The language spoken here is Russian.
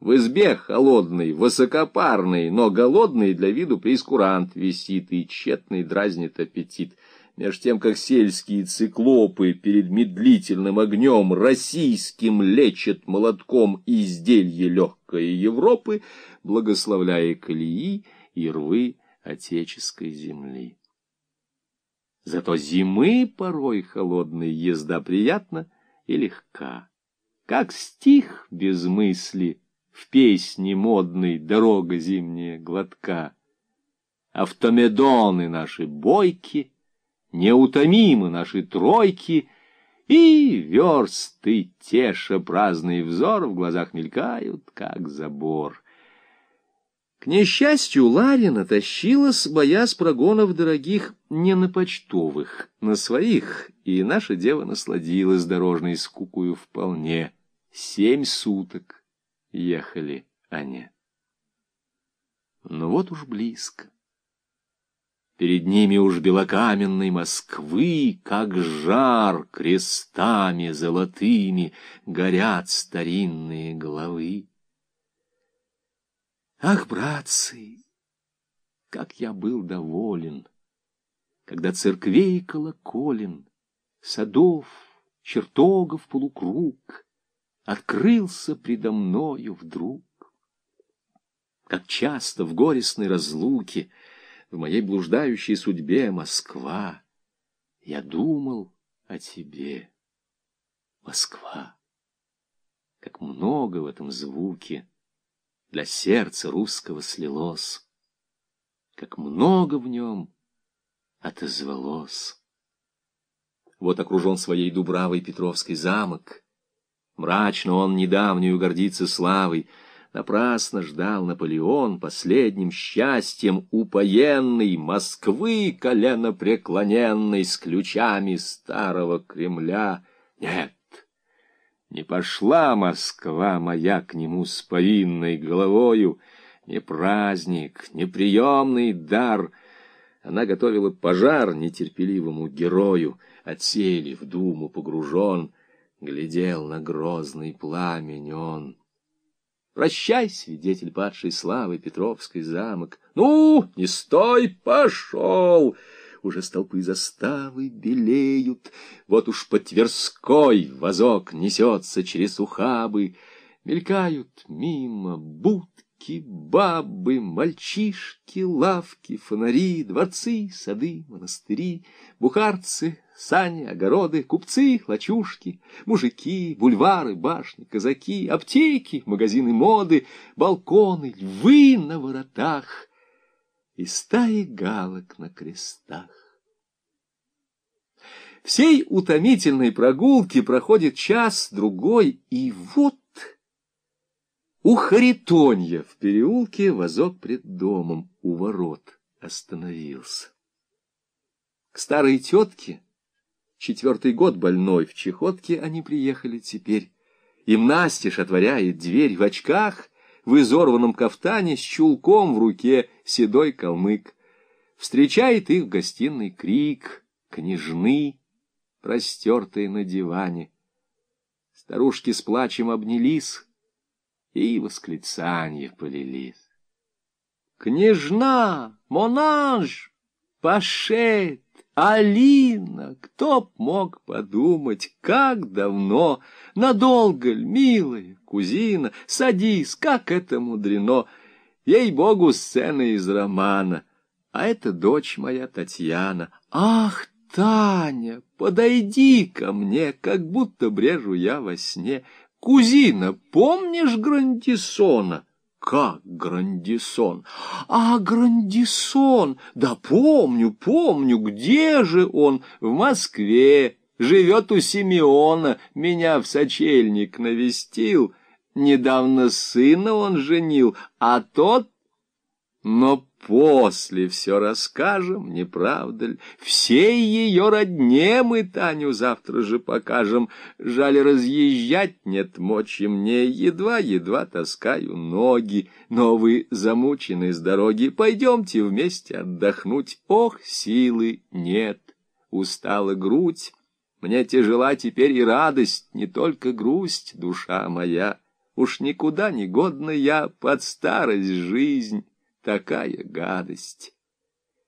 В избе холодный, высокопарный, но голодный для виду прескурант висит и тщетный дразнит аппетит. Меж тем, как сельские циклопы перед медлительным огнем российским лечат молотком изделие легкое Европы, благословляя колеи и рвы отеческой земли. Зато зимы порой холодной езда приятна и легка, как стих без мысли — в песне модной «Дорога зимняя глотка». Автомедоны наши бойки, неутомимы наши тройки, и версты, теша праздный взор, в глазах мелькают, как забор. К несчастью, Ларина тащилась, боясь прогонов дорогих, не на почтовых, на своих, и наша дева насладилась дорожной скукою вполне. Семь суток ехали они. Но вот уж близко. Перед ними уж белокаменной Москвы, как жар крестами золотыми, горят старинные головы. Ах, братцы, как я был доволен, когда церквей колоколен, садов, чертогов полукруг — открылся предо мною вдруг. Как часто в горестной разлуке, в моей блуждающей судьбе Москва, я думал о тебе, Москва. Как много в этом звуке для сердца русского слилось, как много в нем отозвалось. Вот окружен своей Дубравой Петровский замок — Мрачно он недавнюю гордится славой. Напрасно ждал Наполеон последним счастьем упоенной Москвы коленопреклоненной с ключами старого Кремля. Нет, не пошла Москва моя к нему с повинной головою, не праздник, не приемный дар. Она готовила пожар нетерпеливому герою, отсели в думу погружен — глядел на грозный пламень он. Прощай, свидетель падшей славы, Петровский замок. Ну, не стой, пошел! Уже столпы заставы белеют, Вот уж по Тверской возок несется через ухабы. Мелькают мимо будки, бабы, мальчишки, лавки, фонари, дворцы, сады, монастыри, бухарцы, сани, огороды, купцы, лачушки, мужики, бульвары, башни, казаки, аптеки, магазины моды, балконы, львы на воротах и стаи галок на крестах. Всей утомительной прогулки проходит час-другой, и вот у Харитонья в переулке возок пред домом у ворот остановился. К старой тетке Четвертый год больной в чехотке они приехали теперь. Им настежь отворяет дверь в очках, в изорванном кафтане с чулком в руке седой калмык. Встречает их в гостиной крик, княжны, простертые на диване. Старушки с плачем обнялись, и восклицания полились. «Княжна! Монанж! Пашет! Алина, кто б мог подумать, как давно, надолго ль, милая кузина, садись, как это мудрено, ей-богу, сцена из романа, а это дочь моя Татьяна. Ах, Таня, подойди ко мне, как будто брежу я во сне. Кузина, помнишь Грандисона? Как Грандисон? А, Грандисон! Да помню, помню, где же он? В Москве. Живет у Симеона, меня в сочельник навестил. Недавно сына он женил, а тот... Но После все расскажем, не правда ли? Всей ее родне мы Таню завтра же покажем. Жаль, разъезжать нет мочи мне, едва-едва таскаю ноги. Но вы замучены с дороги, пойдемте вместе отдохнуть. Ох, силы нет, устала грудь. Мне тяжела теперь и радость, не только грусть, душа моя. Уж никуда не годна я под старость жизнь, такая гадость.